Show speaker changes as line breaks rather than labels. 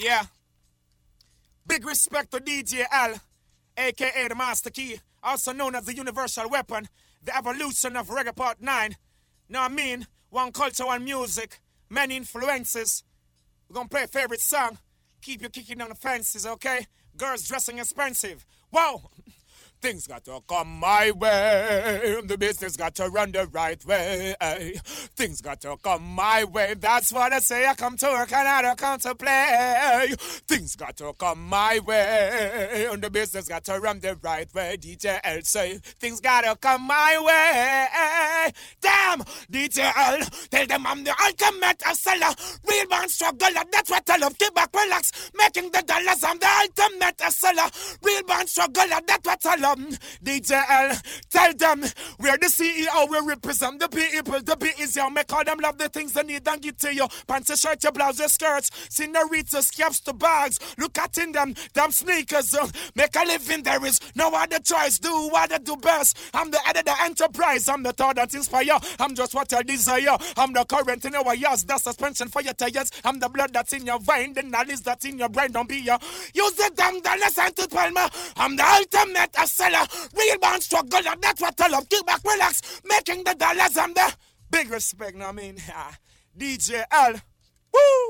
Yeah. Big respect to DJ L, aka the Master Key, also known as the Universal Weapon, the evolution of Reggae Part 9. Know what I mean? One culture, one music, many influences. We're gonna play a favorite song. Keep you kicking down the fences, okay? Girls dressing expensive. Whoa! Things got to come my way. The business got to run the right way. Things got to come my way. That's what I say. I come to work and I don't come to play. Things got to come my way. The business got to run the right way. DJ L say things got to come my way. Damn, DJ L, tell them I'm the ultimate seller. Real man struggle, that's what I love. Keep back, relax, making the dollars. I'm the ultimate seller. Real man struggle, that's what I love. DJ L, tell them we're the CEO, we represent the people. The beat is young, make all them love the things they need and get to you. Pants, a shirt, your blouse, your skirts, senoritas, caps, the bags. Look at in them, them sneakers. Uh, make a living, there is no other choice. Do what I do best. I'm the head of the enterprise. I'm the thought that inspire. I'm just what I desire. I'm the current in our years, the suspension for your tires. I'm the blood that's in your vein, the knowledge that's in your brain. Don't be your use the damn dollars and to me I'm the ultimate seller. Real man struggle, and that's what I love. Keep back, relax, making the dollars. I'm the big respect, know what I mean? DJ L. Woo!